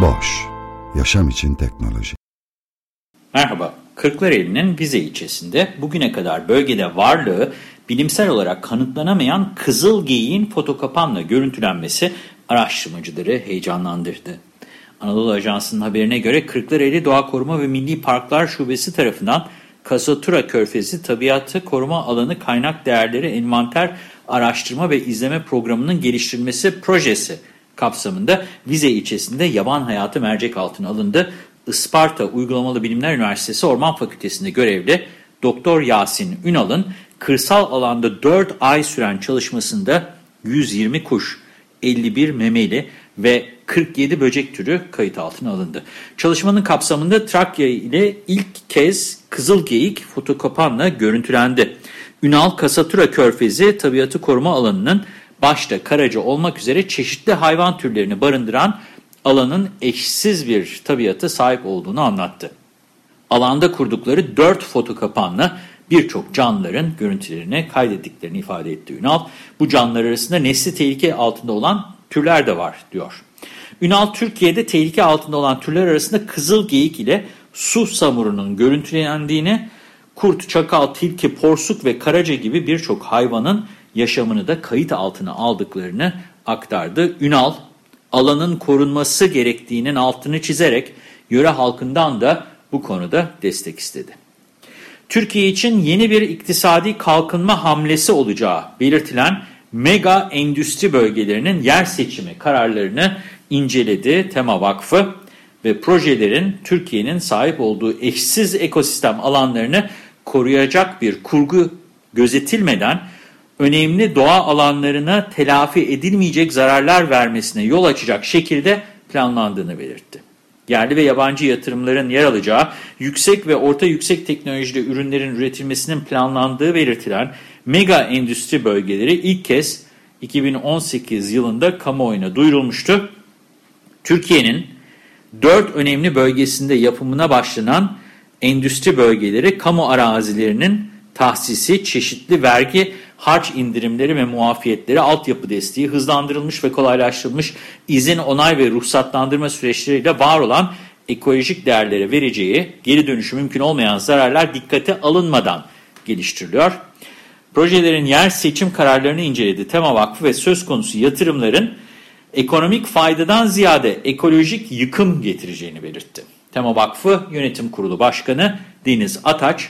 Boş, yaşam için teknoloji. Merhaba, Kırklareli'nin Vize ilçesinde bugüne kadar bölgede varlığı bilimsel olarak kanıtlanamayan kızıl geyiğin fotokapanla görüntülenmesi araştırmacıları heyecanlandırdı. Anadolu Ajansı'nın haberine göre Kırklareli Doğa Koruma ve Milli Parklar Şubesi tarafından Kasatura Körfezi Tabiatı Koruma Alanı Kaynak Değerleri Envanter Araştırma ve İzleme Programı'nın geliştirilmesi projesi kapsamında Vize ilçesinde yaban hayatı mercek altına alındı. Isparta Uygulamalı Bilimler Üniversitesi Orman Fakültesi'nde görevli Doktor Yasin Ünal'ın kırsal alanda 4 ay süren çalışmasında 120 kuş, 51 memeli ve 47 böcek türü kayıt altına alındı. Çalışmanın kapsamında Trakya ile ilk kez kızıl geyik fotokopanla görüntülendi. Ünal Kasatura Körfezi tabiatı koruma alanının başta karaca olmak üzere çeşitli hayvan türlerini barındıran alanın eşsiz bir tabiata sahip olduğunu anlattı. Alanda kurdukları 4 fotokapanla birçok canlıların görüntülerini kaydettiklerini ifade etti Ünal. Bu canlılar arasında nesli tehlike altında olan türler de var diyor. Ünal Türkiye'de tehlike altında olan türler arasında kızıl geyik ile su samurunun görüntülendiğini, kurt, çakal, tilki, porsuk ve karaca gibi birçok hayvanın yaşamını da kayıt altına aldıklarını aktardı. Ünal, alanın korunması gerektiğinin altını çizerek yöre halkından da bu konuda destek istedi. Türkiye için yeni bir iktisadi kalkınma hamlesi olacağı belirtilen mega endüstri bölgelerinin yer seçimi kararlarını inceledi Tema Vakfı ve projelerin Türkiye'nin sahip olduğu eşsiz ekosistem alanlarını koruyacak bir kurgu gözetilmeden önemli doğa alanlarına telafi edilmeyecek zararlar vermesine yol açacak şekilde planlandığını belirtti. Yerli ve yabancı yatırımların yer alacağı yüksek ve orta yüksek teknolojili ürünlerin üretilmesinin planlandığı belirtilen mega endüstri bölgeleri ilk kez 2018 yılında kamuoyuna duyurulmuştu. Türkiye'nin dört önemli bölgesinde yapımına başlanan endüstri bölgeleri kamu arazilerinin tahsisi, çeşitli vergi, harç indirimleri ve muafiyetleri, altyapı desteği, hızlandırılmış ve kolaylaştırılmış izin, onay ve ruhsatlandırma süreçleriyle var olan ekolojik değerlere vereceği geri dönüşü mümkün olmayan zararlar dikkate alınmadan geliştiriliyor. Projelerin yer seçim kararlarını inceledi Tema Vakfı ve söz konusu yatırımların ekonomik faydadan ziyade ekolojik yıkım getireceğini belirtti. Tema Vakfı Yönetim Kurulu Başkanı Deniz Ataç,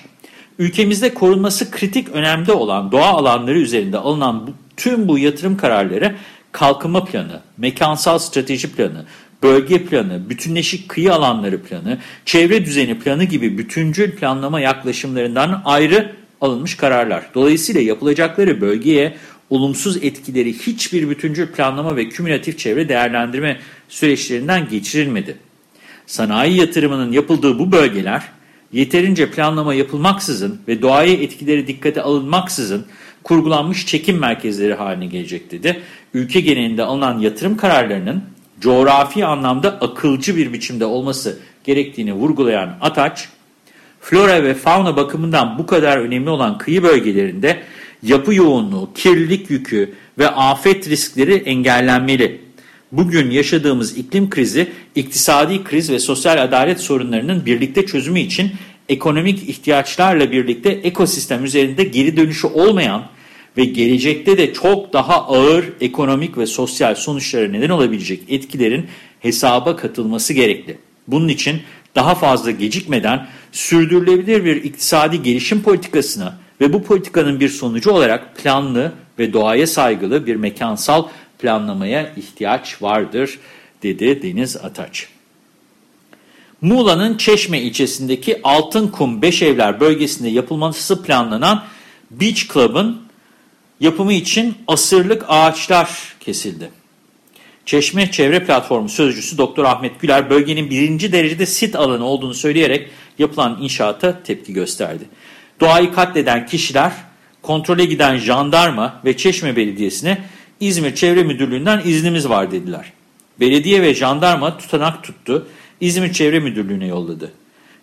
ülkemizde korunması kritik önemde olan doğa alanları üzerinde alınan bu, tüm bu yatırım kararları kalkınma planı, mekansal strateji planı, bölge planı, bütünleşik kıyı alanları planı, çevre düzeni planı gibi bütüncül planlama yaklaşımlarından ayrı alınmış kararlar. Dolayısıyla yapılacakları bölgeye olumsuz etkileri hiçbir bütüncül planlama ve kümülatif çevre değerlendirme süreçlerinden geçirilmedi. Sanayi yatırımının yapıldığı bu bölgeler yeterince planlama yapılmaksızın ve doğaya etkileri dikkate alınmaksızın kurgulanmış çekim merkezleri haline gelecek dedi. Ülke genelinde alınan yatırım kararlarının coğrafi anlamda akılcı bir biçimde olması gerektiğini vurgulayan Ataç, flora ve fauna bakımından bu kadar önemli olan kıyı bölgelerinde yapı yoğunluğu, kirlilik yükü ve afet riskleri engellenmeli. Bugün yaşadığımız iklim krizi, iktisadi kriz ve sosyal adalet sorunlarının birlikte çözümü için ekonomik ihtiyaçlarla birlikte ekosistem üzerinde geri dönüşü olmayan ve gelecekte de çok daha ağır ekonomik ve sosyal sonuçlara neden olabilecek etkilerin hesaba katılması gerekli. Bunun için daha fazla gecikmeden sürdürülebilir bir iktisadi gelişim politikasına ve bu politikanın bir sonucu olarak planlı ve doğaya saygılı bir mekansal planlamaya ihtiyaç vardır, dedi Deniz Ataç. Muğla'nın Çeşme ilçesindeki Altınkum Beşevler bölgesinde yapılması planlanan Beach Club'ın yapımı için asırlık ağaçlar kesildi. Çeşme Çevre Platformu Sözcüsü Doktor Ahmet Güler bölgenin birinci derecede sit alanı olduğunu söyleyerek yapılan inşaata tepki gösterdi. Doğayı katleden kişiler kontrole giden jandarma ve Çeşme Belediyesi'ne İzmir Çevre Müdürlüğü'nden iznimiz var dediler. Belediye ve jandarma tutanak tuttu, İzmir Çevre Müdürlüğü'ne yolladı.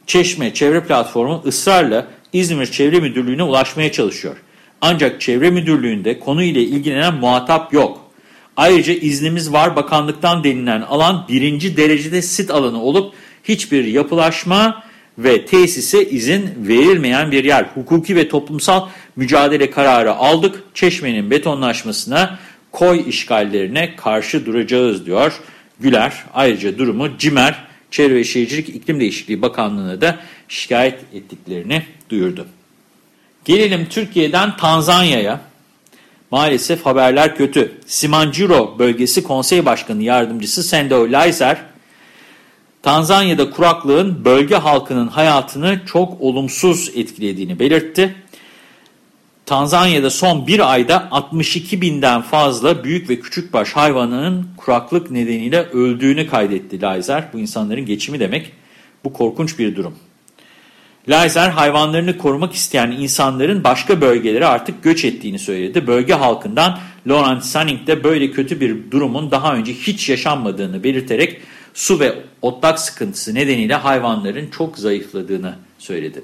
Çeşme Çevre Platformu ısrarla İzmir Çevre Müdürlüğü'ne ulaşmaya çalışıyor. Ancak Çevre Müdürlüğü'nde konuyla ilgilenen muhatap yok. Ayrıca iznimiz var bakanlıktan denilen alan birinci derecede sit alanı olup hiçbir yapılaşma ve tesise izin verilmeyen bir yer. Hukuki ve toplumsal mücadele kararı aldık. Çeşmenin betonlaşmasına, koy işgallerine karşı duracağız diyor Güler. Ayrıca durumu CİMER, Çevre ve Şehircilik İklim Değişikliği Bakanlığı'na da şikayet ettiklerini duyurdu. Gelelim Türkiye'den Tanzanya'ya. Maalesef haberler kötü. Simanjiro Bölgesi Konsey Başkanı Yardımcısı Sendo Laizer, Tanzanya'da kuraklığın bölge halkının hayatını çok olumsuz etkilediğini belirtti. Tanzanya'da son bir ayda 62 binden fazla büyük ve küçük baş hayvanının kuraklık nedeniyle öldüğünü kaydetti Laizer. Bu insanların geçimi demek. Bu korkunç bir durum. Laizer hayvanlarını korumak isteyen insanların başka bölgelere artık göç ettiğini söyledi. Bölge halkından Laurent Sanning de böyle kötü bir durumun daha önce hiç yaşanmadığını belirterek su ve otlak sıkıntısı nedeniyle hayvanların çok zayıfladığını söyledi.